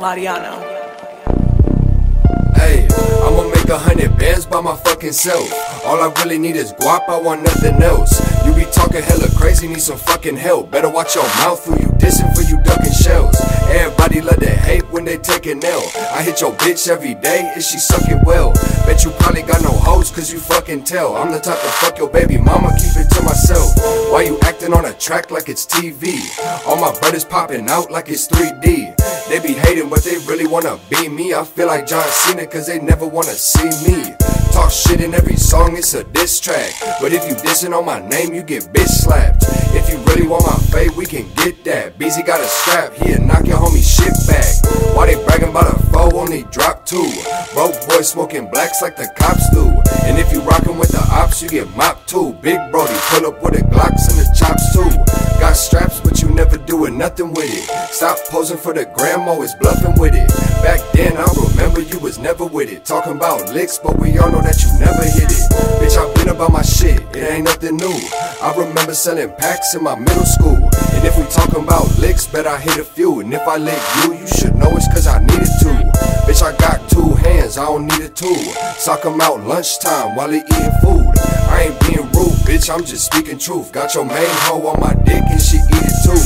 Lariano. Hey, I'ma make a hundred bands by my fucking self. All I really need is guap, I want nothing else. You be talking hella crazy, need some fucking help. Better watch your mouth who you dissing for you ducking shells. Everybody love to hate when they take an L. I hit your bitch every day, and she suck it well. Bet you probably got no hoes, cause you fucking tell. I'm the type to fuck your baby mama, keep it to myself. Why you acting on a track like it's TV? All my brothers popping out like it's 3D. They be hating, but they really wanna be me. I feel like John Cena, cause they never wanna see me. Talk shit in every song, it's a diss track. But if you dissing on my name, you get bitch slapped. You really want my fate, we can get that. BZ got a strap, he'll knock your homie shit back. Why they bragging about a foe, only drop two. Broke boys smoking blacks like the cops do. And if you rockin' with the ops, you get mopped too. Big Brody, pull up with the Glocks and the chops too. Got straps, but you never doing nothing with it. Stop posing for the gram, always bluffing with it. Back then, I remember you was never with it. Talking about licks, but we all know that you never hit it. Bitch, I've been about my shit, it ain't nothing new. I remember selling packs my middle school. And if we talking about licks, bet I hit a few. And if I lick you, you should know it's cause I needed to. Bitch, I got two I don't need a tool. Sock 'em out lunchtime while they eating food. I ain't being rude, bitch, I'm just speaking truth. Got your main hoe on my dick and she eat it too.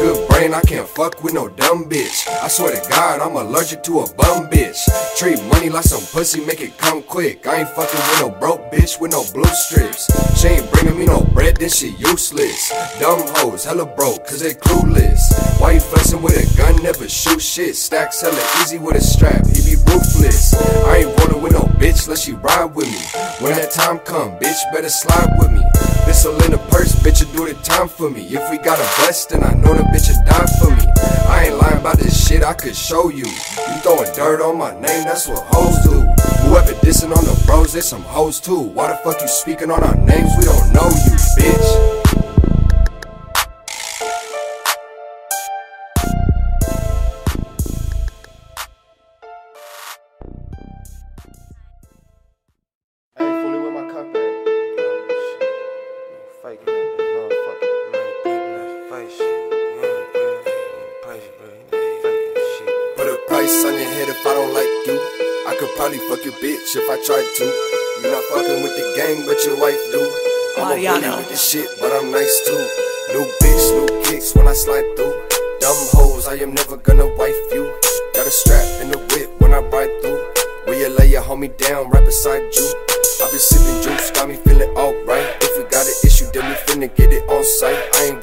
Good brain, I can't fuck with no dumb bitch. I swear to God, I'm allergic to a bum bitch. Treat money like some pussy, make it come quick. I ain't fucking with no broke bitch with no blue strips. She ain't bringing me no bread, then she useless. Dumb hoes, hella broke, cause they clueless. Why you flexing with a gun, never shoot shit? Stacks hella easy with a strap, he be ruthless. I ain't rolling with no bitch unless she ride with me. When that time come, bitch, better slide with me. Pistol in the purse, bitch, you do the time for me. If we got a bust, then I know the bitch will die for me. I ain't lying about this shit, I could show you. You throwing dirt on my name, that's what hoes do. Whoever dissing on the bros, they some hoes too. Why the fuck you speaking on our names? We don't know you, bitch. Put a on your head if I don't like you. I could probably fuck your bitch if I tried to. You're not fucking with the gang, but your wife do. I'm a with the shit, but I'm nice too. New bitch, new kicks when I slide through. Dumb hoes, I am never gonna wife you. Got a strap in the whip when I ride through. Will you lay your homie down right beside you? I been sipping juice, got me feeling alright. If we got an issue, then we finna get it on site. I ain't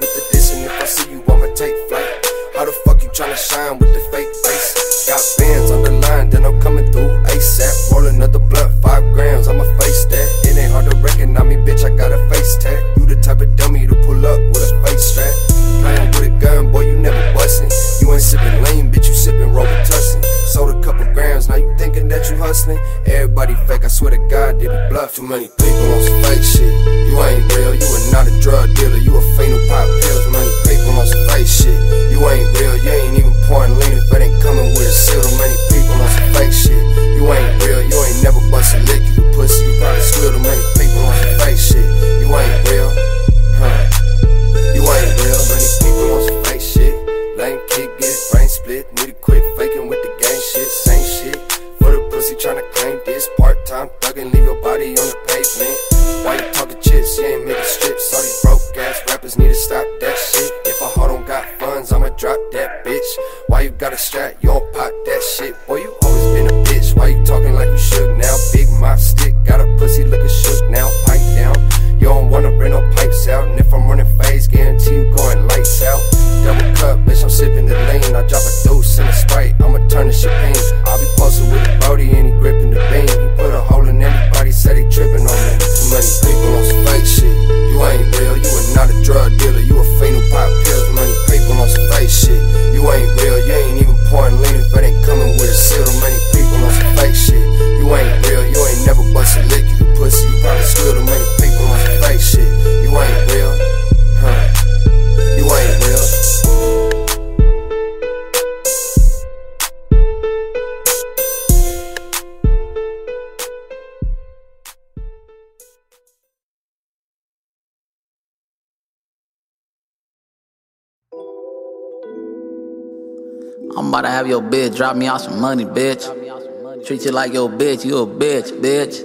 on the pavement. Why you talking chips? You ain't making strips. All these broke ass rappers need to stop that shit. If a hoe don't got funds, I'ma drop that bitch. Why you got a strap? You don't pop that shit. Boy, about to have your bitch drop me out some money, bitch. Treat you like your bitch, you a bitch, bitch.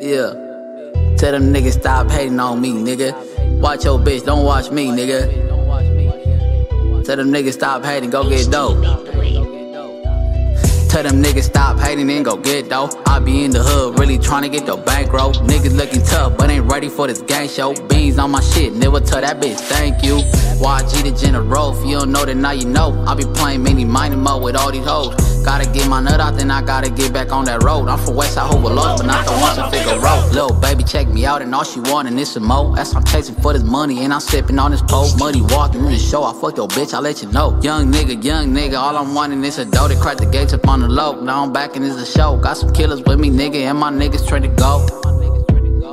Yeah. Tell them niggas stop hating on me, nigga. Watch your bitch, don't watch me, nigga. Tell them niggas stop hating, go get dope. Tell them niggas stop hating and go get dope. I be in the hood, really trying to get the bankroll. Niggas looking tough, but ain't ready for this gang show. Beans on my shit, never tell that bitch thank you. YG the general, if you don't know then now you know. I be playing mini mining mode with all these hoes. Gotta get my nut out, then I gotta get back on that road. I'm from Westside Hoover Lost, but not the ones to figure road. Little baby check me out, and all she wantin' is some more. That's I'm chasing for this money, and I'm sipping on this pole. Muddy walking in the show, I fuck your bitch, I let you know. Young nigga, young nigga, all I'm wantin' is a dough that crack the gates up on the low. Now I'm back and it's a show. Got some killers with me, nigga, and my niggas trying to go.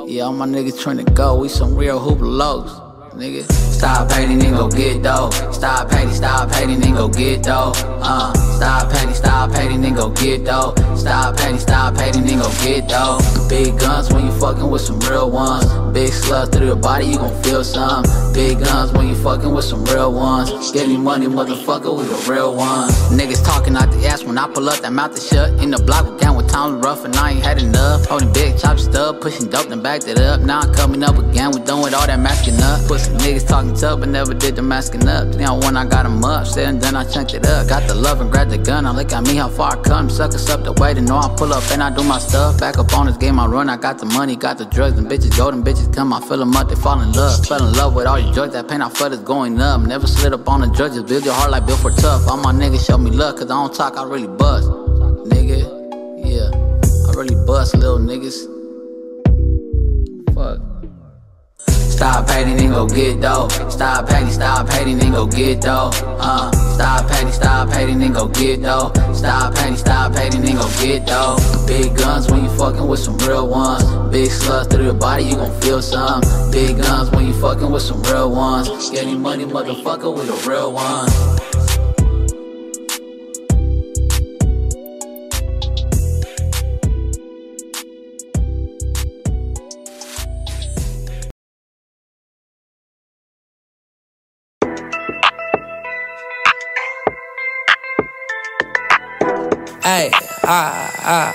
Yeah, all my niggas trying to go. We some real hooper lows, nigga. Stop hating and go get dough. Stop hating, stop hating and go get dough. Uh, stop hating, stop hating and go get dough. Stop hating, stop hating and go get dough. Big guns when you fucking with some real ones. Big slugs through your body, you gon' feel some. Big guns when you fucking with some real ones. Get me money, motherfucker, we the real ones. Niggas talking out the ass when I pull up, that mouth is shut. In the block, we down with town rough, and I ain't had enough. Holding big chop stub, pushing dope, then backed it up. Now I'm coming up again, we done with all that masking up. Some niggas talking tough, but never did the masking up. Now when I got 'em up, said and then I chunked it up. Got the love and grabbed the gun, now look at me how far I come. Suckers up the way to know I pull up and I do my stuff. Back up on this game I run, I got the money, got the drugs, and bitches go, them bitches come, I fill 'em up, they fall in love. Fell in love with all your drugs, that pain I felt is going up. Never slid up on the just build your heart like built for tough. All my niggas show me love, cause I don't talk, I really bust. Nigga, yeah, I really bust, little niggas. Fuck. Stop hating and go get dough. Stop hating, stop hating and go get dough. Uh, stop hating, stop hating and go get dough. Stop hating, stop hating and go get dough. Big guns when you fucking with some real ones. Big slugs through your body, you gon' feel some. Big guns when you fucking with some real ones. Getting money, motherfucker, with the real ones. Hey, ah, ah.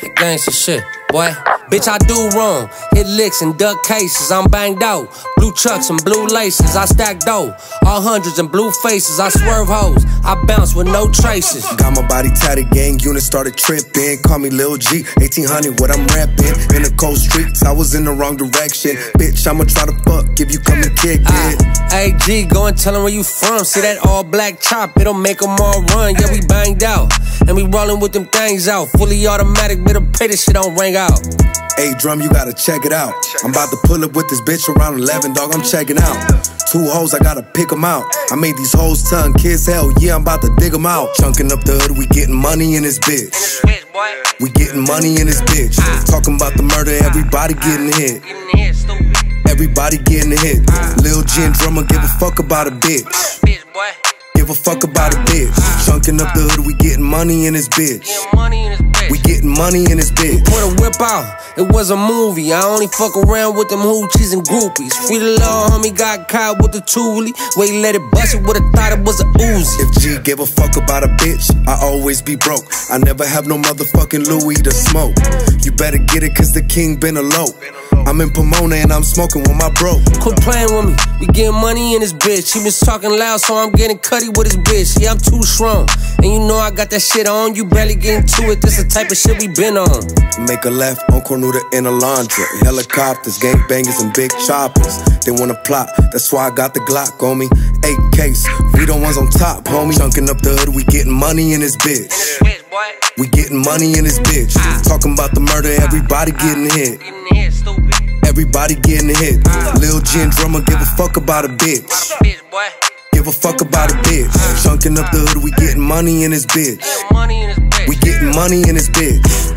That gangsta shit, boy. Bitch, I do wrong. Hit licks and duck cases. I'm banged out. Blue chucks and blue laces. I stack dough. All hundreds and blue faces. I swerve hoes. I bounce with no traces. Got my body tatted, gang unit started tripping. Call me Lil G, 1800, what I'm rapping. In the cold streets, I was in the wrong direction. Bitch, I'ma try to fuck if you come and kick ah, it. Hey G, go and tell 'em where you from. See that all black chop, it'll make 'em all run. Yeah, we banged out. And we rollin' with them things out. Fully automatic, better pray this shit don't ring out. Hey, drum, you gotta check it out. I'm about to pull up with this bitch around 11, dog. I'm checking out. Two hoes, I gotta pick 'em out. I made these hoes tongue kiss hell, yeah, I'm about to dig 'em out. Chunking up the hood, we getting money in this bitch. We getting money in this bitch. Talking about the murder, everybody getting hit. Everybody getting hit. Lil and drummer give a fuck about a bitch. Give a fuck about a bitch. Chunking up the hood, we getting money in this bitch. We getting money in this bitch. Put a whip out, it was a movie. I only fuck around with them hoochies and groupies. Free the little homie got caught with the toolie. Way he let it bust it, would've thought it was a Uzi. If G give a fuck about a bitch, I always be broke. I never have no motherfucking Louis to smoke. You better get it, cause the king been alone. I'm in Pomona and I'm smoking with my bro. Quit playing with me, we getting money in this bitch. He was talking loud, so I'm getting cutty with his bitch. Yeah, I'm too strong. And you know I got that shit on, you barely getting to it. This the type of shit we been on. Make a left on Cornuda in a laundry. Helicopters, gangbangers, and big choppers. They wanna plot, that's why I got the Glock on me. Eight case, we the ones on top, homie. Chunking up the hood, we getting money in this bitch. We getting money in this bitch. Talking about the murder, everybody getting hit. Everybody getting hit. Lil and drummer give a fuck about a bitch. Give a fuck about a bitch. Chunking up the hood, we getting money in this bitch. Getting money in this bitch.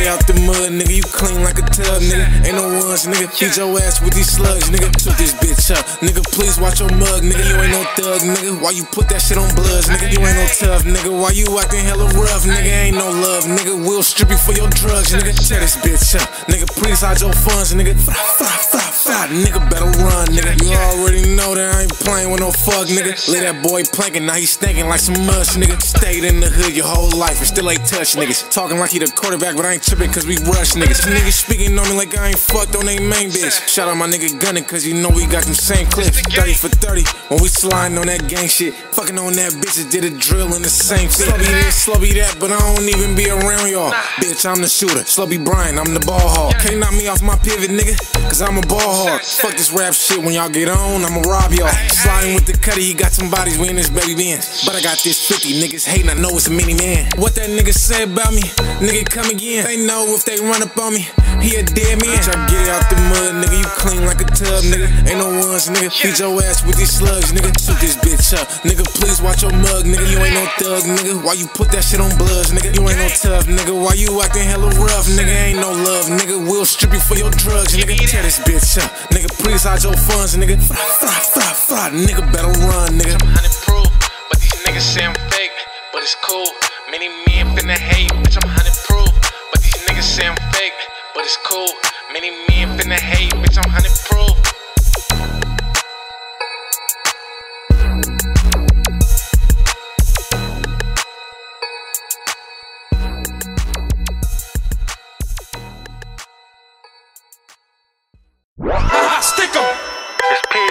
Out the mud, nigga. You clean like a tub, nigga. Ain't no ones, nigga. Feed your ass with these slugs, nigga. Took this bitch up, nigga. Please watch your mug, nigga. You ain't no thug, nigga. Why you put that shit on bloods, nigga? You ain't no tough, nigga. Why you acting hella rough, nigga? Ain't no love, nigga. We'll strip you for your drugs, nigga. Tear this bitch up, nigga. Please hide your funds, nigga. Fly, fly, fly, fly, nigga. Better run, nigga. You already know that I ain't playing with no fuck, nigga. Lay that boy planking, now he stinking like some mush, nigga. Stayed in the hood your whole life and still ain't touch niggas. Talking like he the quarterback, but I ain't tripping cause we rush niggas. Niggas speaking on me like I ain't fucked on they main bitch. Shout out my nigga Gunning cause you know we got them same clips. 30 for 30 when we sliding on that gang shit. Fucking on that bitch that did a drill in the same fit. Slubby this, slubby that, but I don't even be around y'all. Bitch, I'm the shooter. Slubby Brian, I'm the ball hog. Can't knock me off my pivot, nigga, cause I'm a ball hog. Fuck this rap shit when y'all get on, I'ma rob y'all. Sliding with the cutty, he got some bodies, we in this baby Benz. But I got this 50, niggas hating, I know it's a mini man. What that nigga say about me? Nigga come again. They know if they run up on me, he a dead man. Bitch, I get it out the mud, nigga. You clean like a tub, nigga. Ain't no ones, nigga. Feed your ass with these slugs, nigga. Shoot this bitch up, nigga. Please watch your mug, nigga. You ain't no thug, nigga. Why you put that shit on bloods, nigga? You ain't no tough, nigga. Why you acting hella rough, nigga? Ain't no love, nigga. We'll strip you for your drugs, nigga. Tear this bitch up, nigga. Please hide your funds, nigga. Fly, fly, fly, fly, nigga. Better run, nigga. I'm 100 proof, but these niggas say I'm fake, but it's cool. Many men finna hate, bitch, I'm niggas say I'm fake, but it's cool. Many men finna hate, bitch, I'm 100 proof.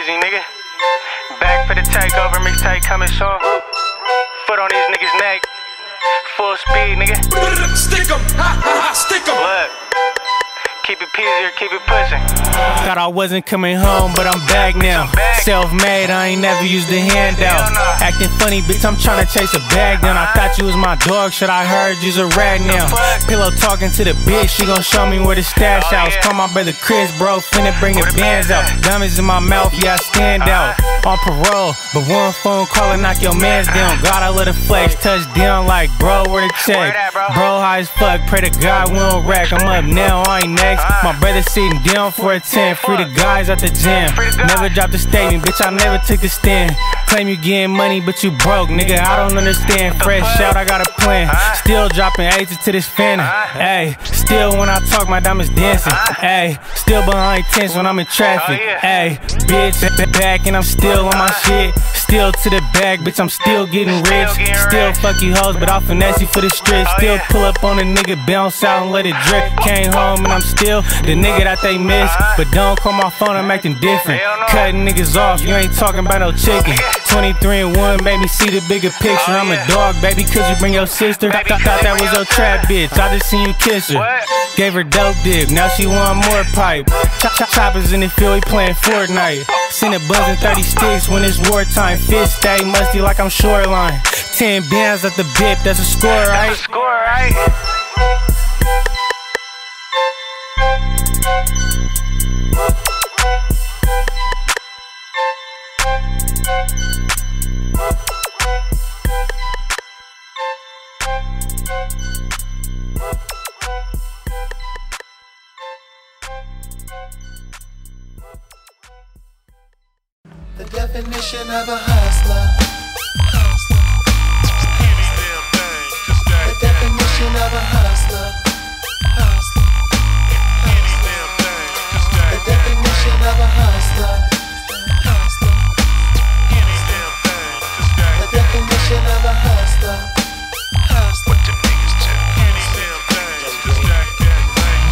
Nigga. Back for the takeover mixtape coming soon. Foot on these niggas' neck. Full speed, nigga. Stick 'em. Ha ha ha. Stick 'em. Look. Keep it peasy or keep it pushing. Thought I wasn't coming home, but I'm back now. Self made, I ain't never used a handout. Acting funny, bitch, I'm tryna chase a bag down. I thought you was my dog, shit, I heard you's a rat now. Pillow talking to the bitch, she gon' show me where the stash oh, house. Call my brother Chris, bro, finna bring the bands out. Diamonds in my mouth, yeah, I stand out. Uh-huh. On parole, but one phone call and knock your mans uh-huh. down. God, I let a flex touch down like, bro, where the check? Bro, high as fuck, pray to God we don't rack. I'm up now, I ain't next. My brother sitting down for a 10. Free the guys at the gym. Never dropped a statement, bitch, I never took the stand. Claim you getting money, but you broke, nigga. I don't understand. Fresh out, I got a plan. Still dropping aces to this phantom. Hey, still when I talk, my diamonds dancing. Hey, still behind tents when I'm in traffic. Hey, bitch, b- back and I'm still on my shit. Still to the back, bitch, I'm still getting rich. Still fuck you hoes, but I'll finesse you for the street. Still pull up on a nigga, bounce out and let it drip. Came home and I'm still the nigga that they miss. But don't call my phone, I'm acting different. Cutting niggas off, you ain't talking about no chicken. 23 and 1 made me see the bigger picture. I'm a dog, baby, could you bring your sister? Thought, thought that was your trap bitch, I just seen you kiss her. Gave her dope dick, now she want more pipe. Chop, chop, choppers in the field, we playing Fortnite. Send a buzzing 30 sticks when it's wartime. Fish stay musty like I'm shoreline. 10 bands at the bip, that's a score, right? Score, right? Definition of a hustler. The definition of a hustler. Hustler. The definition of a hustler. Hustler. The definition of a hustler. Hustler.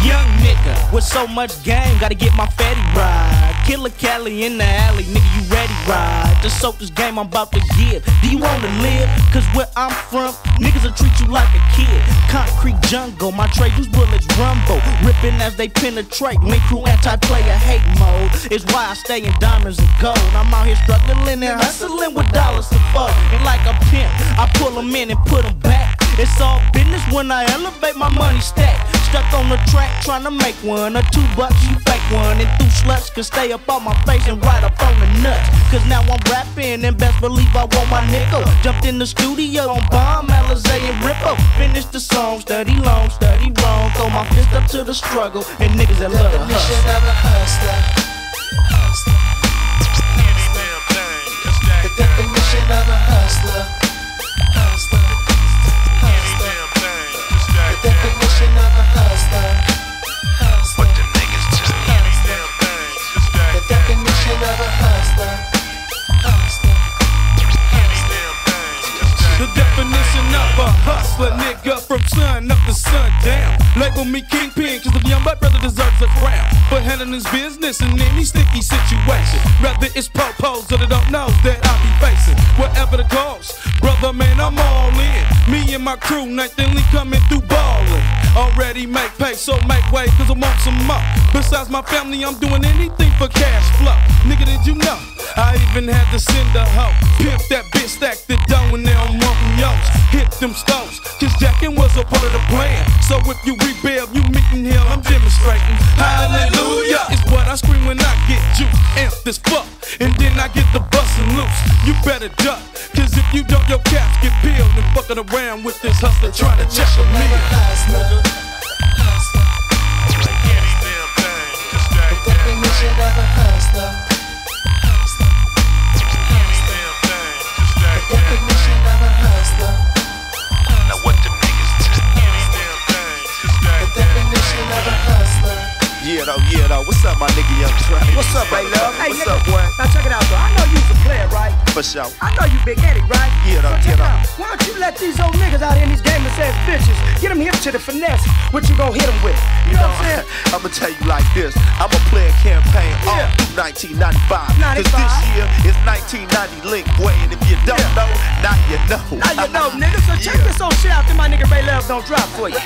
Young nigga with so much game, gotta get my fatty ride. Killer Cali in the alley, nigga, you ready ride? To soak this game I'm about to give. Do you wanna live? Cause where I'm from, niggas will treat you like a kid. Concrete jungle, my trade use bullets rumble. Ripping as they penetrate. Link crew anti-player hate mode. Is why I stay in diamonds and gold. I'm out here struggling and hustling with dollars to fold. And like a pimp, I pull them in and put them back. It's all business when I elevate my money stack. Stuck on the track trying to make one or two bucks, you fake one. And through sluts can stay up on my face and right up on the nuts. Cause now I'm rapping and best believe I want my nickel. Jumped in the studio on Bomb, Alizé, and Rippo. Finished the song, study long, study wrong. Throw my fist up to the struggle. And niggas that love to Definition hustle. of a hustler. The definition of a hustler. Hustler. Nigga, from sun up to sun sundown. Label me kingpin, cause the young black brother deserves a crown. For handling his business in any sticky situation. Rather it's popos or they don't know that I be facing. Whatever the cost, brother, man, I'm all in. Me and my crew, nightly coming through ballin'. Already make pay, so make way, cause I want some more. Besides my family, I'm doing anything for cash flow. Nigga, did you know? I even had to send a hoe. Pimp that bitch, stack the dough, and now I'm wanting yours. Hit them stones, cause jacking was a part of the plan. So if you rebel, you meeting hell, I'm demonstrating. Hallelujah is what I scream when I get juice. Amped as fuck, and then I get the bustin' loose. You better duck, cause if you don't, your caps get peeled and fucking around with this hustler trying to check a meal. What's up, my nigga Young Trey? What's up, Hey, Love? Hey, What's nigga, up, boy? Now check it out, though. I know you's a player, right? For sure. I know you Big Eddie, right? Yeah, though, yeah, it out. Why don't you let these old niggas out here in these gamers ass bitches get them hip to the finesse? What you gonna hit them with? You know what I'm saying? I'ma tell you like this. I'm gonna play a campaign all through 1995. Cause this year is 1990 link way. And if you don't know, now you know. Now you know, nigga. So check this old shit out that my nigga Ray Love don't drop for you.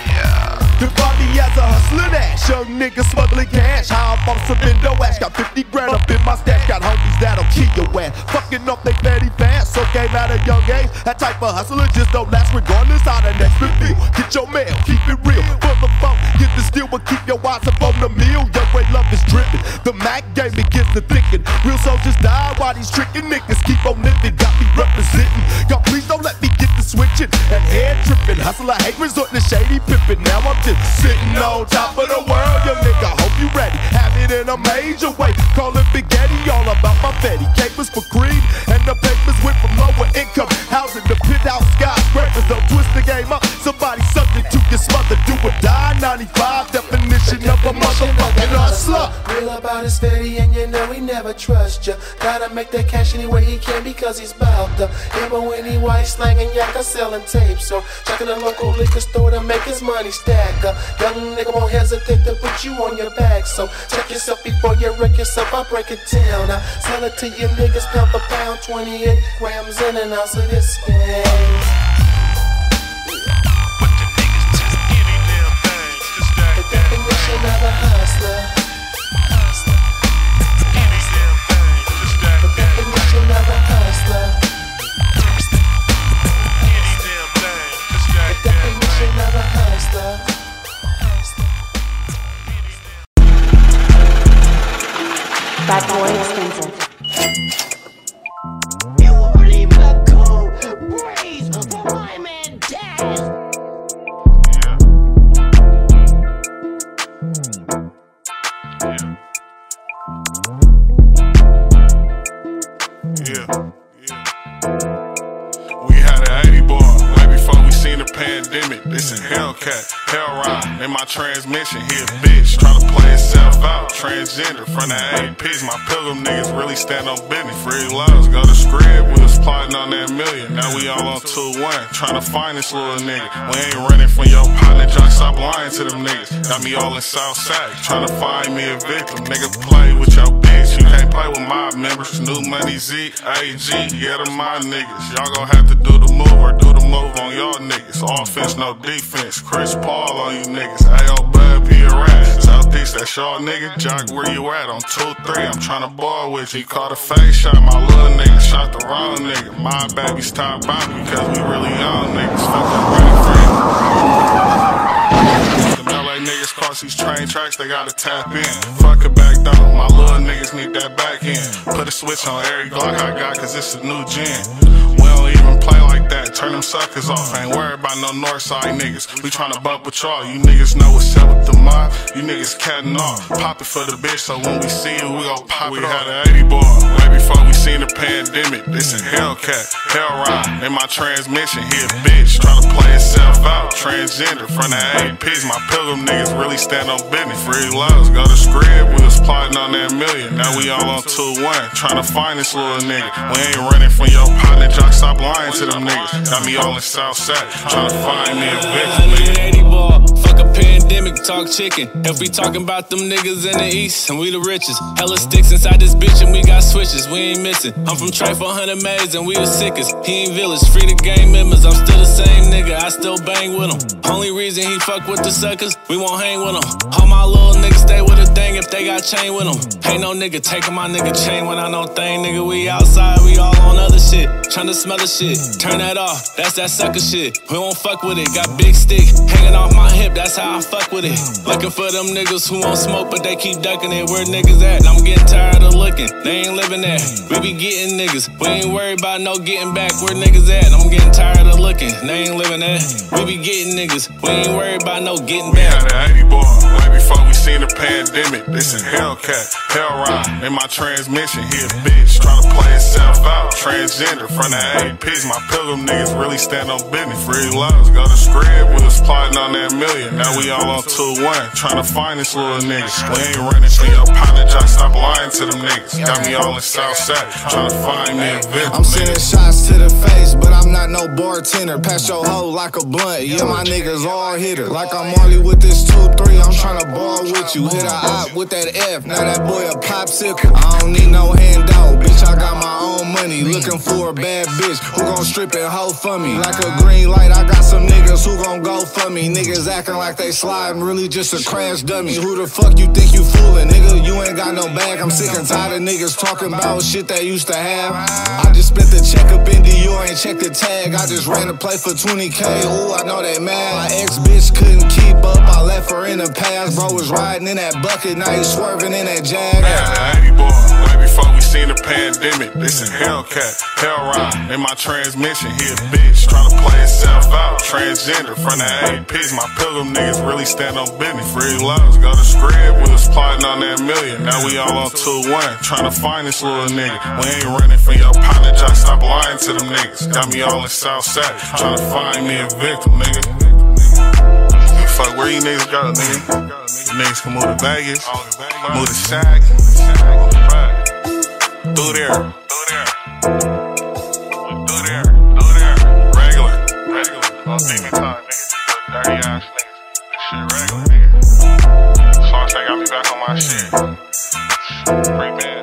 The body as a hustler ass, young nigga smuggling cash. How I'm on some window ass, got 50 grand up in my stash. Got homies that'll kill your ass. Fucking up they petty fast, so game at a young age. That type of hustler just don't last regardless how the next reveal. Get your mail, keep it real. For the phone, get the steel, but keep your eyes up on the meal. Young way love is dripping. The Mac game begins to thicken. Real soldiers die while these tricking niggas keep on living. Got me representing. God, please don't let me get the switching and head tripping. Hustler hate resorting to shady pimping. Now I'm just sitting on top of the world, young nigga. Hope you ready. Have it in a major way. Call it Eddie, all about my Betty. Capers for cream, and the papers went from lower income housing to out skyscrapers. Don't twist the game up. Somebody subject to get smothered, do or die. 95 definition of a motherfucking hustler. Real about his steady, and you know he never trust ya. Gotta make that cash any way he can because he's bout to. Even when he white slanging yakka selling tapes. So checking the local liquor store to make his money stack. A young nigga won't hesitate to put you on your back. So check yourself before you wreck yourself. I break it down. I sell it to you niggas pound for pound. 28 grams in an ounce of this thing. The definition of a. Hustler. Hellride in my transmission. He a bitch, try to play himself out. Transgender from the APs. My pilgrim niggas really stand on business. Free loves, go to script. We was plotting on that million. Now we all on 2 1, trying to find this little nigga. We ain't running from your partner, John. Stop lying to them niggas. Got me all in South Southside, trying to find me a victim. Nigga, play with your play with my members. New money Z, AG, yeah, them my niggas. Y'all gon' have to do the move or do the move on y'all niggas. Offense, no defense. Chris Paul on you niggas. Ayo, Bud, P. rat. Southeast, that's y'all nigga. Jock, where you at? On 2-3, I'm tryna ball with you. Caught a face shot, my little nigga. Shot the wrong nigga. My baby's top out because we really young niggas. Fuck up ready for across these train tracks, they gotta tap in. Fuck it back though, my little niggas need that back end. Put a switch on every Glock I got, cause it's a new gen. We don't even play like that, turn them suckers off. Ain't worried about no Northside niggas. We tryna bump with y'all, you niggas know what's up with the mob. You niggas catting off. Pop it for the bitch, so when we see you, we gon' pop we it off. We had an 80 ball, way before we seen the pandemic. This a Hellcat, Hell ride. In my transmission, he a bitch. Tryna play himself out, transgender. From the APs, my pilgrim niggas really stand on business. Free loves, go to script, we was plotting on that million. Now we all on 2-1, tryna find this little nigga. We ain't running from your partner, Jock, stop lying to them niggas. Got me all in Southside, tryna find me a victim, talk chicken. If we talking about them niggas in the east, and we the richest. Hella sticks inside this bitch, and we got switches, we ain't missing. I'm from Trey 400 Maze, and we the sickest. He ain't village, free the gang members. I'm still the same nigga, I still bang with him. Only reason he fuck with the suckers, we won't hang with him. All my little niggas stay with a thing if they got chain with them. Ain't no nigga taking my nigga chain when I know thing, nigga. We outside, we all on other shit. Tryna smell the shit, turn that off, that's that sucker shit. We won't fuck with it, got big stick hanging off my hip, that's how I fuck with it. Looking for them niggas who won't smoke, but they keep ducking it. Where niggas at? I'm getting tired of looking. They ain't living there. We be getting niggas. We ain't worried about no getting back. Where niggas at? I'm getting tired of looking. They ain't living there. We be getting niggas. We ain't worried about no getting back. We had an 80 ball way before we seen the pandemic. This is Hellcat, Hell ride. In my transmission, he a bitch. Tryna play himself out. Transgender from the APs. My pilgrim niggas really stand on business. Free loves, go to script. We was plotting on that million. Now we all on 2-1, trying to find this little nigga. We ain't running your partner, just stop lying to them niggas. Got me all in Southside, trying to find me a victim. I'm sending shots to the face, but I'm not no bartender. Pass your hoe like a blunt, yeah, my niggas all hitter. Like I'm Marley with this 2-3, I'm trying to ball with you. Hit a op with that F, now that boy a popsicle. I don't need no handout, bitch, I got my own money. Looking for a bad bitch who gon' strip and hoe for me. Like a green light, I got some niggas who gon' go for me. Niggas acting like they sliding, really just a crash dummy. Who the fuck you think you fooling, nigga? You ain't got no bag. I'm sick and tired of niggas talking about shit they used to have. I just spent the check up in Dior, ain't checked the tag. I just ran a play for 20k. Ooh, I know they mad. My ex bitch couldn't keep up. I left her in the past. Bro was riding in that bucket, now he's swerving in that jag. Man, 80 boy, way before we seen the pandemic. This a Hellcat, Hell ride. In my transmission, he a bitch. Tryna play himself out. Transgender from the APs. My pilgrim niggas really stand on business. Free loves, go to script. We was plotting on that million. Now we all on 2-1. Tryna find this little nigga. We ain't running from your partner, just stop lying to them niggas. Got me all in Southside. Tryna find me a victim, nigga. Fuck where you niggas go, nigga. Niggas can move to Vegas, move to Sac. Through there. Through there. Through there. Through there. Regular. Regular. On demon time, nigga. Dirty ass niggas. Shit regular, nigga. As long as they got me back on my shit. Free bands.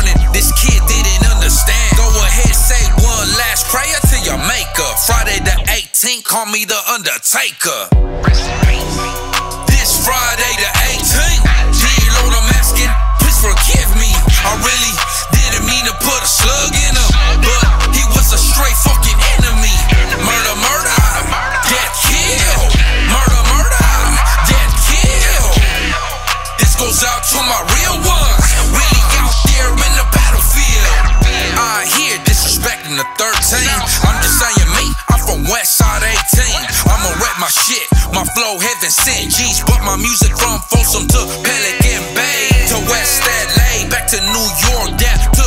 Warning, this kid didn't understand. Go ahead, say one last prayer to your maker. Friday the 18th, call me the Undertaker. This Friday the 18th, dear Lord, I'm asking, please forgive me. I really didn't mean to put a slug in him, but he was a straight fucking enemy. Murder, my shit, my flow heaven sent. G's, but my music from? Folsom to Pelican Bay. To West LA, back to New York, down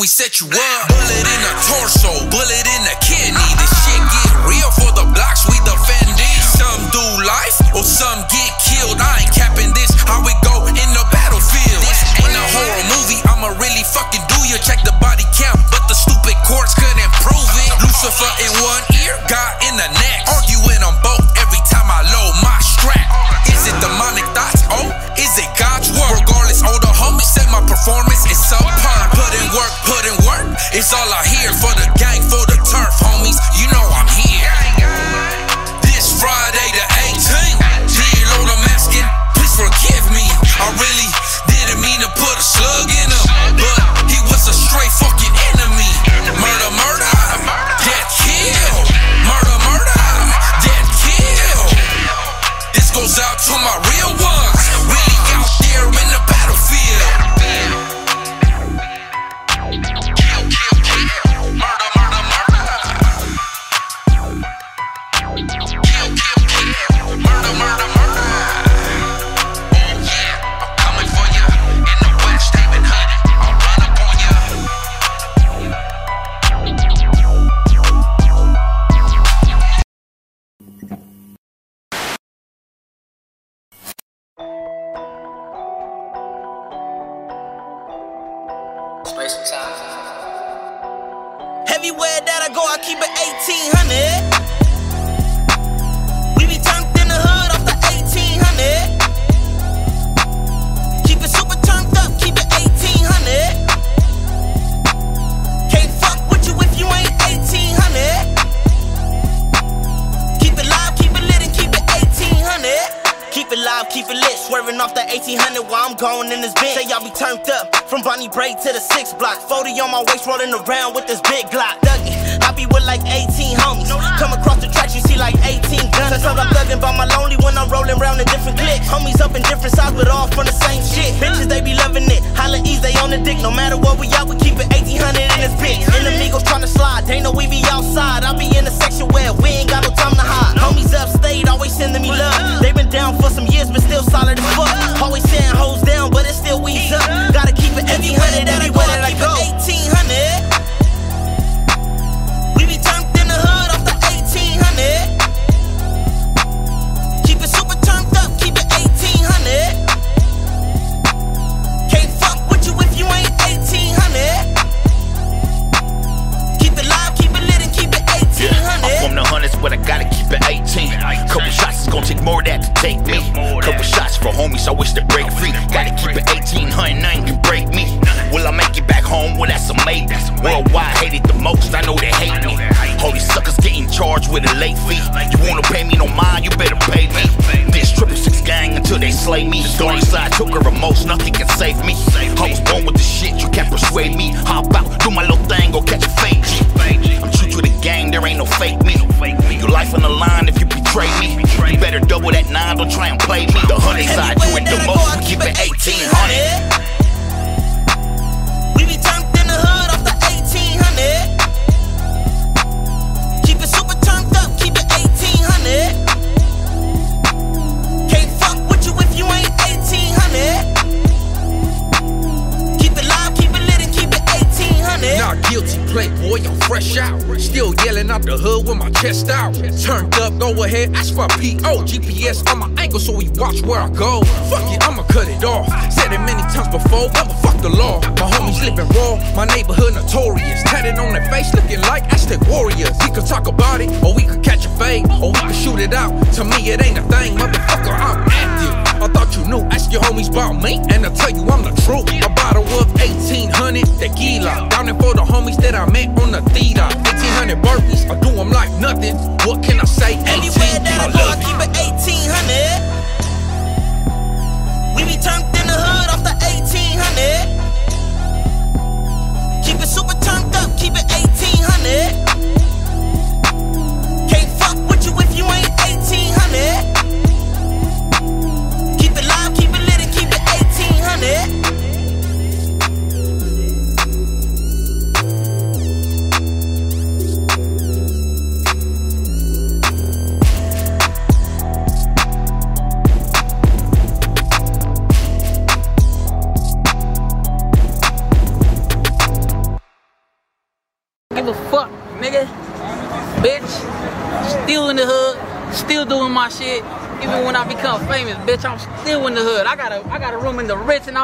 we set you up. Bullet in the torso, bullet in the kidney. This shit get real for the blocks we defending. Some do life or some get killed. I ain't capping this. How we go in the battlefield? This ain't a horror movie. I'ma really fucking do you. Check the body count, but the stupid courts couldn't prove it. Lucifer in one ear, God going in this bitch. Say y'all be turned up from Bonnie Brae to the six block. 40 on my waist, rolling around with this big Glock. Dougie, I be with like 18 homies. Come across 18 guns. Sometimes I'm thugging by my lonely when I'm rolling around in different cliques. Homies up in different sides, but all from the same shit. Bitches, they be loving it. Holla ease, they on the dick. No matter what we out, we keep it 1800 in this bitch. Enemigos tryna slide, they know we be outside. I be in the section where we ain't got no time to hide. Homies upstate, always sending me love. They been down for some years, but still solid as fuck. Always saying hoes down, but it still weeds up. Gotta keep it everywhere that I go. That I go. 1800. But I gotta keep it 18. Couple shots is gonna take more of that to take me. Couple shots for homies, I wish to break free. Gotta keep it 1800, nothing can break me. Will I make it back home? Well, that's a maybe. Worldwide hated the most, I know they hate me. These suckers getting charged with a late fee. You wanna pay me no mind, you better pay me. This triple six gang until they slay me. The only side took her most, nothing can save me. I was born with the shit, you can't persuade me. Hop out, do my little thing, go catch a fade. The there ain't no fake me. Your life on the line if you betray me. You better double that nine, don't try and play me. The honey side, do it the most, keep it 1800. Playboy, I'm fresh out. Still yelling out the hood with my chest out. Turned up, go ahead, ask for PO. GPS on my ankle so we watch where I go. Fuck it, I'ma cut it off. Said it many times before, never fuck the law. My homies living raw, my neighborhood notorious. Tatted on their face, looking like Aztec warriors. We could talk about it, or we could catch a fade, or we could shoot it out. To me, it ain't a thing, motherfucker, I'm active. I thought you knew, ask your homies about me, and I'll tell you I'm the truth. A bottle of 1800 tequila. Down there for the homies that I met on the theater. 1800 burpees, I do them like nothing. What can I say? 18, Anywhere that I go, I keep it 1800. We be turned in the hood off the 1800.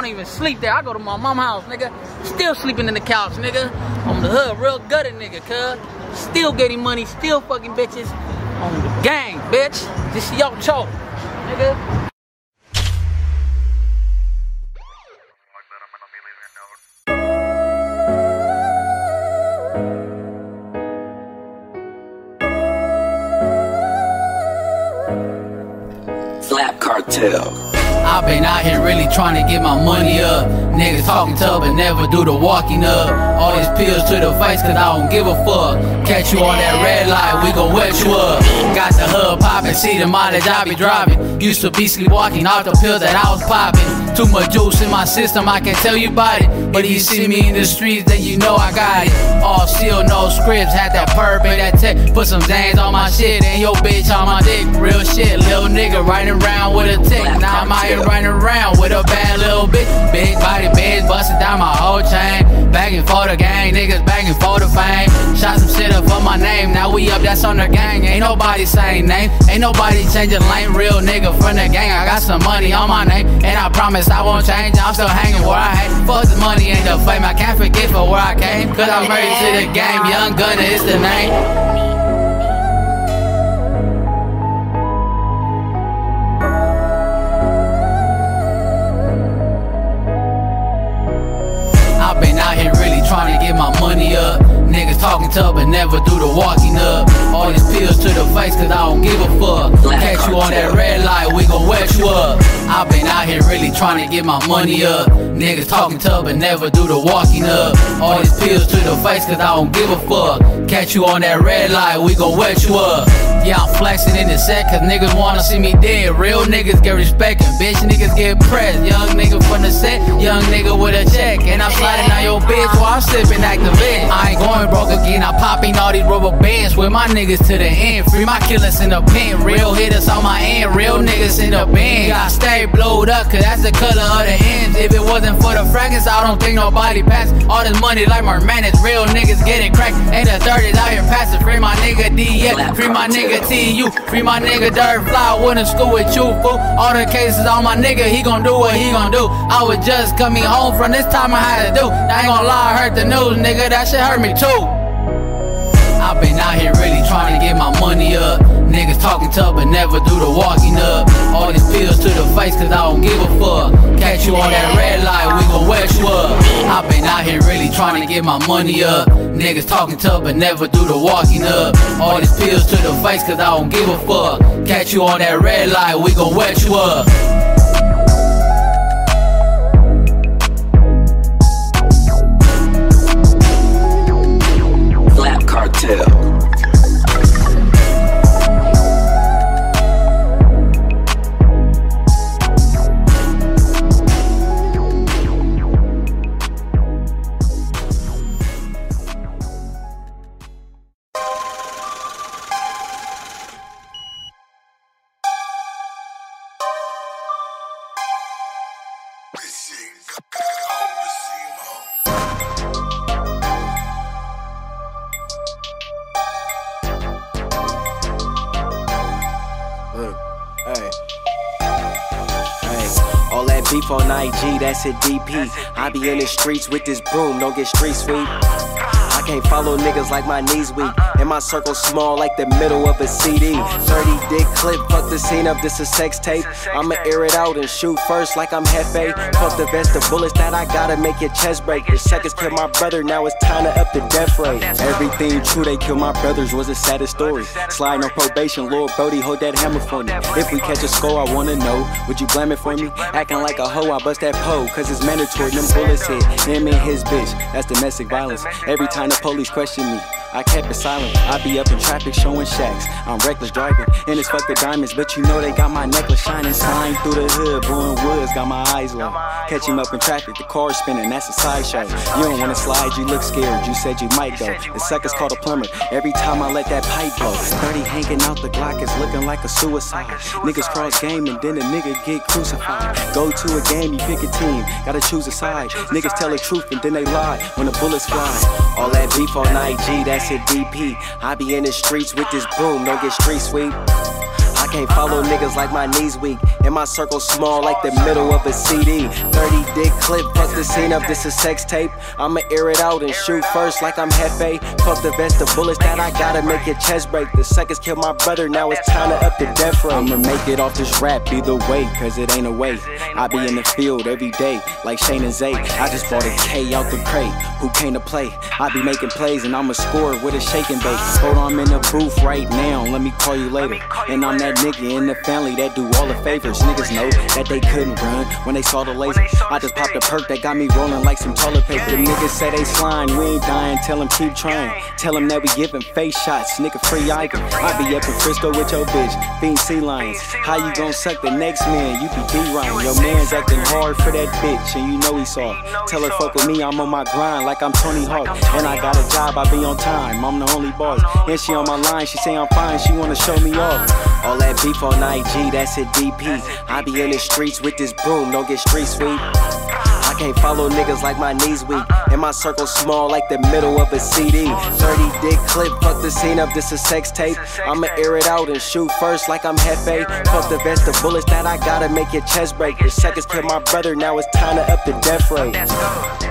Don't even sleep there. I go to my mama house, nigga. Still sleeping in the couch, nigga. I'm the hood, real gutted nigga, cuz. Still getting money, still fucking bitches. On the gang, bitch. This yo choke, nigga. Slap Cartel. I've been out here really trying to get my money up. Niggas talking tough but never do the walking up. All these pills to the face cause I don't give a fuck. Catch you on that red light, we gon' wet you up. Got the hood poppin', see the mileage I be driving. Used to be sleepwalking off the pills that I was popping. Too much juice in my system, I can tell you about it. But if you see me in the streets, then you know I got it. All seal, no scripts, had that perp and that tech. Put some Zans on my shit and your bitch on my dick. Real shit, little nigga riding around with a tick. Now I'm out here running around with a bad little bitch. Big body bitch, busting down my whole chain. Bagging for the gang, niggas bagging for the fame. Shot some shit up for my name, now we up, that's on the gang. Ain't nobody saying name, ain't nobody changing lane. Real nigga from the gang, I got some money on my name. And I promise I won't change, I'm still hanging where I hate. Fuck the money and the fame, I can't forget for where I came. Cause I'm ready to the game, Young Gunner is the name. I've been out here really trying to get my money up. Niggas talking tough but never do the walking up. All these pills to the face cause I don't give a fuck. Catch you on that red light, we gon' wet you up. I've been out here really trying to get my money up. Niggas talking tough but never do the walking up. All these pills to the face cause I don't give a fuck. Catch you on that red light, we gon' wet you up. Yeah, I'm flexing in the set cause niggas wanna see me dead. Real niggas get respect and bitch niggas get pressed. Young nigga from the set, young nigga with a check. And I'm sliding on while I'm sipping Actavis. I ain't going broke again, I'm popping all these rubber bands with my niggas to the end. Free my killers in the pen, real hitters on my end, real niggas in the band. I stay blowed up cause that's the color of the ends. If it wasn't for the fragrance, I don't think nobody passed. All this money like my man is real niggas getting cracked. Ain't the 30s out here passing. Free my nigga DX, free my nigga TU, free my nigga Dirt Fly. To school with you, fool. All the cases on my nigga, he gon' do what he gon' do. I was just coming home from this time I had to do. I ain't I heard the news, nigga, that shit hurt me too. I've been out here really trying to get my money up. Niggas talking tough but never do the walking up. All these pills to the face cause I don't give a fuck. Catch you on that red light, we gon' wet you up. I've been out here really trying to get my money up. Niggas talking tough but never do the walking up. All these pills to the face cause I don't give a fuck. Catch you on that red light, we gon' wet you up. All that beef on IG, that's a DP. I be in the streets with this broom, don't get street sweep. Can't follow niggas like my knees weak. And my circle small like the middle of a CD. 30 dick clip, fuck the scene up, this a sex tape. I'ma air it out and shoot first like I'm Hefe. Fuck the vest of bullets that I gotta make your chest break. The seconds killed my brother, now it's time to up the death rate. Everything true, they kill my brothers was a saddest story. Sliding on probation, Lord Brody, hold that hammer for me. If we catch a score, I wanna know, would you blame it for me? Acting like a hoe, I bust that pole, cause it's mandatory. Them bullets hit him and his bitch, that's domestic violence. Every time the police question me, I kept it silent. I be up in traffic showing shacks. I'm reckless driving, and it's fuck the diamonds, but you know they got my necklace shining. Sliding through the hood, blowing woods, got my eyes low. Catch him up in traffic, the car spinning, that's a sideshow. You don't wanna slide, you look scared, you said you might go. The sucker's called a plumber, every time I let that pipe blow. 30 hanging out the Glock is looking like a suicide. Niggas cross game and then a nigga get crucified. Go to a game, you pick a team, gotta choose a side. Niggas tell the truth and then they lie when the bullets fly. All that beef all night, IG, that's DP. I be in the streets with this broom, don't get street sweep. I can't follow niggas like my knees weak. And my circle small like the middle of a CD. 30 dick clip, fuck the scene up, this a sex tape. I'ma air it out and shoot first like I'm Hefe. Fuck the vest of bullets that I gotta make your chest break. The seconds killed my brother, now it's time to up the death rate. I'ma make it off this rap either way, cause it ain't a way. I be in the field every day, like Shane and Zay. I just bought a K out the crate, who came to play? I be making plays and I'ma score with a shaking bake. Hold on, I'm in the booth right now, let me call you later. And I'm that nigga in the family that do all the favors. Niggas know that they couldn't run when they saw the laser. I just popped a perk that got me rolling like some toilet paper. The niggas say they slime, we ain't dying, tell them keep trying. Tell them that we giving face shots, nigga free icon. I be up in Frisco with your bitch, Being sea lions. How you gon' suck the next man? You be D-Ryan. Your man's acting hard for that bitch, and you know he soft. Tell her fuck with me, I'm on my grind like I'm Tony Hawk. And I got a job, I be on time, I'm the only boss. And she on my line, she say I'm fine, she wanna show me off. All that beef on IG, that's a DP. I be in the streets with this broom, don't get street sweep. I can't follow niggas like my knees weak. And my circle small like the middle of a CD. 30 dick clip, fuck the scene up, this a sex tape. I'ma air it out and shoot first like I'm Hefe. Fuck the vest of bullets that I gotta make your chest break. The seconds killed my brother, now it's time to up the death rate.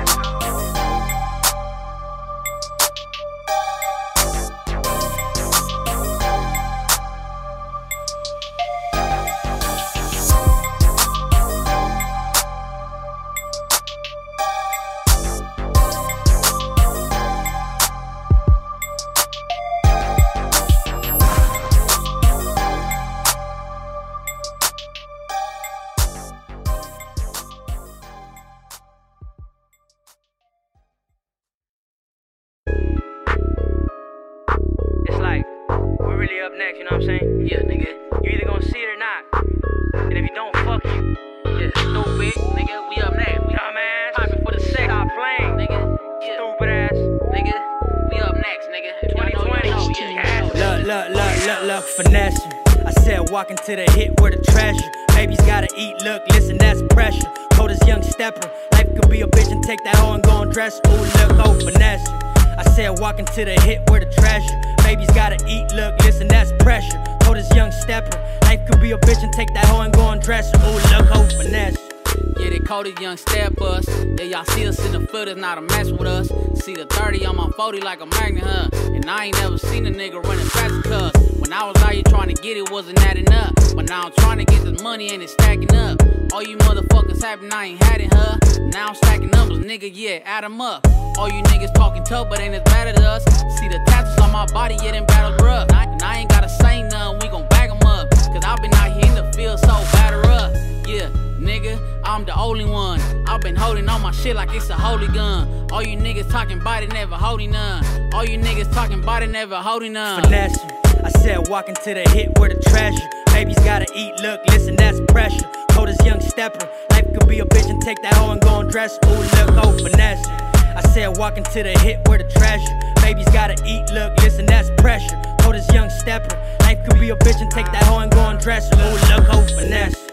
40 like a magnet, huh? And I ain't never seen a nigga running fast cuz. When I was out here trying to get it, wasn't adding up. But now I'm trying to get this money and it's stacking up. All you motherfuckers happen, I ain't had it, huh? Now I'm stacking numbers, nigga, yeah, add 'em up. All you niggas talking tough, but ain't as bad as us. See the tattoos on my body, yeah, them battles rough. And I ain't gotta say nothing, we gon' bag 'em up. Cause I've been out here in the field so batter up. Yeah, nigga, I'm the only one. I've been holding on my shit like it's a holy gun. All you niggas talking about it, never holding none. All you niggas talking about it, never holding none. Finessing. I said walking to the hit where the treasure. Babies gotta eat, look, listen, that's pressure. Cold as young stepper. Life could be a bitch and take that hoe and go and dress. Ooh, look, oh, finessing. I said walking to the hit where the treasure. Babies gotta eat, look, listen, that's pressure. Cold as young stepper. Life could be a bitch and take that hoe and go and dress. Ooh, look, oh, finesse.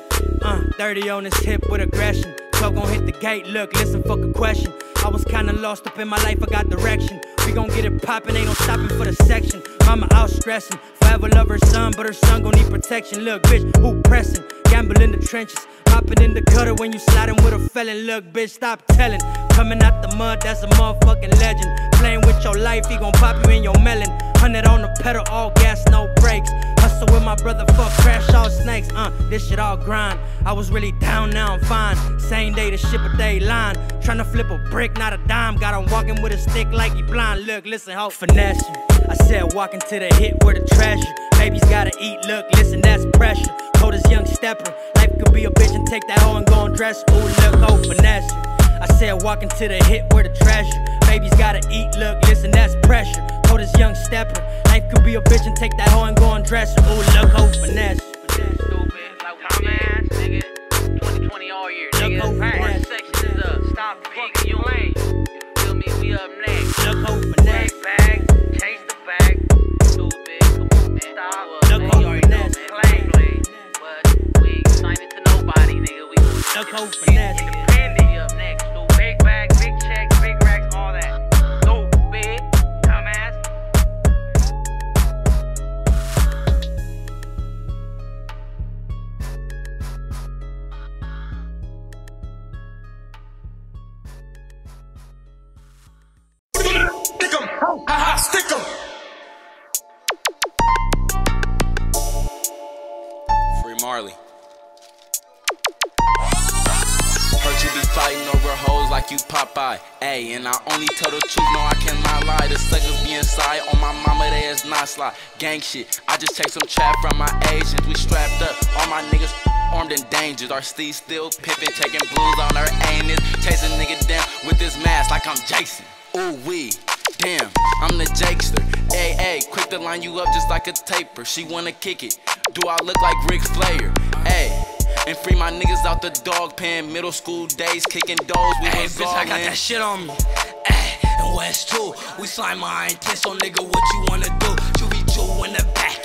Uh, 30 on his hip with aggression. 12 gon' hit the gate, look, listen, fuck a question. I was kinda lost up in my life, I got direction. We gon' get it poppin', ain't no stopping for the section. Mama out stressing, forever love her son, but her son gon' need protection. Look, bitch, who pressin'? Gamble in the trenches, hopping in the gutter when you sliding with a felon. Look, bitch, stop telling. Coming out the mud, that's a motherfucking legend. Playing with your life, he gon' pop you in your melon. Hundred on the pedal, all gas, no brakes. With my brother, fuck crash all snakes. Uh, this shit all grind. I was really down, now I'm fine. Same day to ship a day line. Tryna flip a brick, not a dime. Got him walking with a stick like he blind. Look, listen, ho, finesse. I said walking to the hit where the treasure. Babies gotta eat, look, listen, that's pressure. Cold as young stepper. Life could be a bitch and take that hoe and go and dress. Ooh, look, ho, finesse. I said walking to the hit where the treasure. Babies gotta eat, look, listen, that's pressure. Cold as young stepper. Life could be a bitch and take that hoe and go and dress. Ooh, look, ho, finesse. Dumbass, nigga. 2020 all year, section is up. Stop picking your lane. You feel me? We up next. Look, finesse. bag, the bag. Stupid, come on. Look, finesse. To nobody, nigga. We Look, finesse. Stick 'em! Free Marley. Heard you be fighting over hoes like you Popeye. Ayy, and I only tell the truth, no, I cannot lie. The suckers be inside on my mama, they is not sly. Gang shit, I just take some trap from my agents. We strapped up, all my niggas armed and dangerous. Our steez still pimping, taking blues on her anus. Chasing nigga down with this mask like I'm Jason. Ooh, wee. Damn, I'm the Jakester. Hey, hey, quick to line you up just like a taper. She wanna kick it. Do I look like Ric Flair? Hey. And free my niggas out the dog pen. Middle school days, kicking doors. We Hey, was bitch, I got that shit on me. Ay, and West too. We slime my intent, so nigga, what you wanna do? You be two in the back,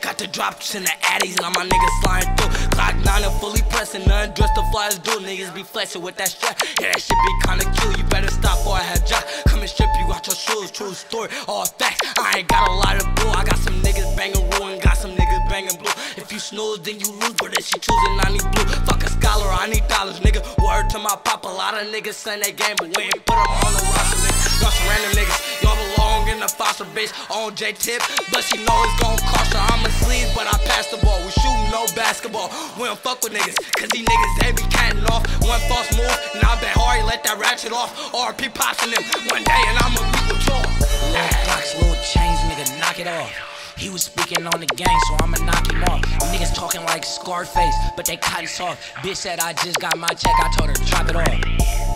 Got the drops in the addies, and all my niggas sliding through. Clock nine and fully pressing, nothing dressed the flies do. Niggas be flexing with that strap. Yeah, that shit be kinda cute. You better stop or I have job. Come and strip you out your shoes. True story, all facts. I ain't got a lot of blue. I got some niggas banging ruin, got some niggas banging blue. If you snooze, then you lose. But if she choosing, I need blue. Fuck a scholar, I need dollars, nigga. Word to my pop. A lot of niggas saying they game, but we ain't put 'em on the roster, nigga. Y'all some random niggas. Y'all belong in the foster base on J tip. But she know it's gon' cost her. I'm a sleeve, but I pass the ball. We shooting no basketball. We don't fuck with niggas, cause these niggas they be catting off. One false move, and I bet Harry let that ratchet off. RP pops in them one day, and I'ma be with y'all. Little clocks, little chains, nigga, knock it off. He was speaking on the gang, so I'ma knock him off. Niggas talking like Scarface, but they cotton soft. Bitch said I just got my check, I told her drop it off.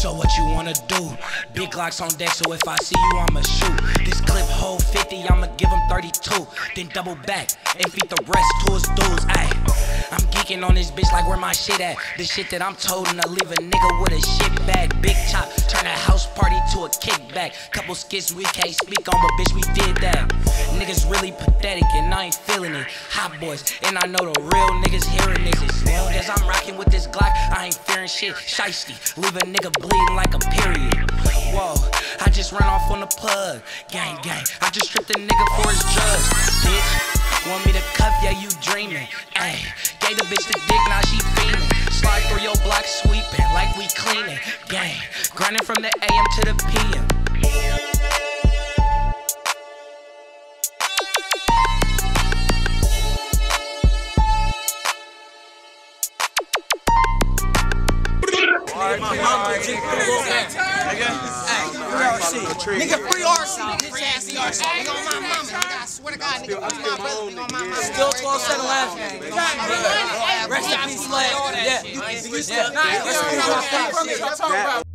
So what you wanna do? Big Glocks on deck, so if I see you, I'ma shoot. This clip hold 50, I'ma give him 32. Then double back and feed the rest to his dudes. Ayy, I'm geeking on this bitch like where my shit at. The shit that I'm told to leave a nigga with a shit bag. Big chop, turn a house party to a kickback. Couple skits we can't speak on, but bitch, we did that. Niggas really pathetic and I ain't feeling it. Hot boys, and I know the real niggas hearing this. As long as I'm rocking with this Glock, I ain't fearing shit. Shiesty, leave a nigga bleeding like a period. Whoa, I just ran off on the plug. Gang, gang, I just stripped a nigga for his drugs. Bitch, want me to cuff? Yeah, you dreaming. Ayy, gave the bitch the dick, now she fiending. Slide through your block, sweeping like we cleaning. Gang, grinding from the AM to the PM. Nigga, free RC. Bitch ass RC. Nigga on my mama. Nigga, I swear to God, nigga, on my brother, nigga, on my mama. Still 12 7 last. Rest in peace, Slay. Yeah. You, you. Nah, I'm talking about.